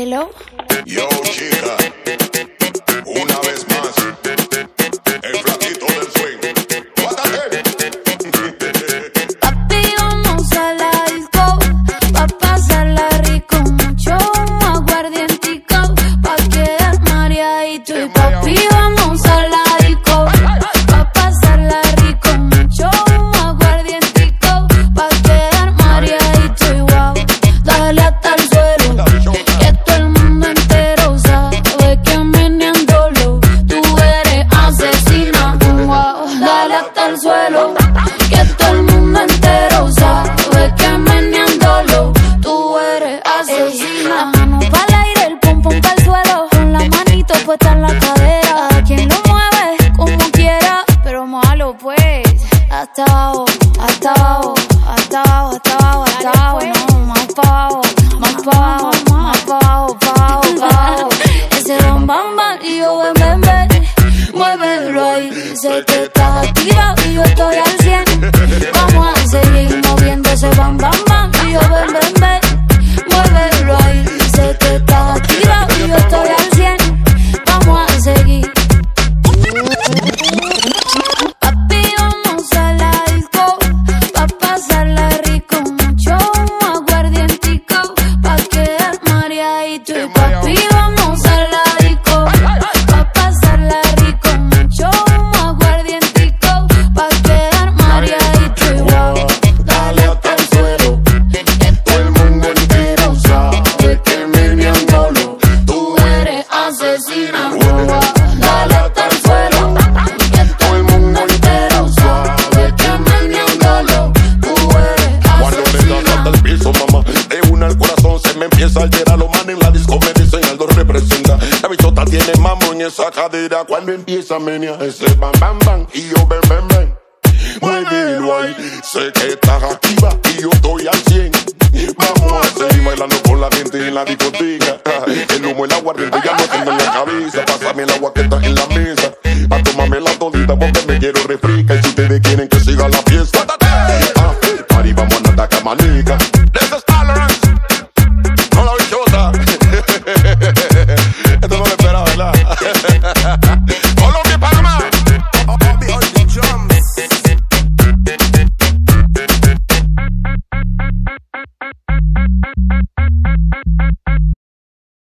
Hello. Yo, chica. Una vez más. sé que estás activa y yo estoy al 100. Vamos a seguir moviéndose, bam, bam, bam. Y yo ven, ven, ven, muévelo ahí. La lata al suelo, que todo el mundo entero suave, que me miendo lo que tú eres. Cuando me la lata al pienso, mamá, de una al corazón se me empieza a llenar. Los mando en la disco, me dicen algo, representa. La bichota tiene mambo en esa cadera. Cuando empieza a menear, ese bam, bam, bam, y yo ven, ven, ven. Muy bien, lo hay. Sé que está activa, y yo estoy al bailando con la gente en la discoteca. El humo, el agua, rindo, ya no tengo en la cabeza. Pásame el agua que está en la mesa. A tomarme la todita porque me quiero refresca. Y si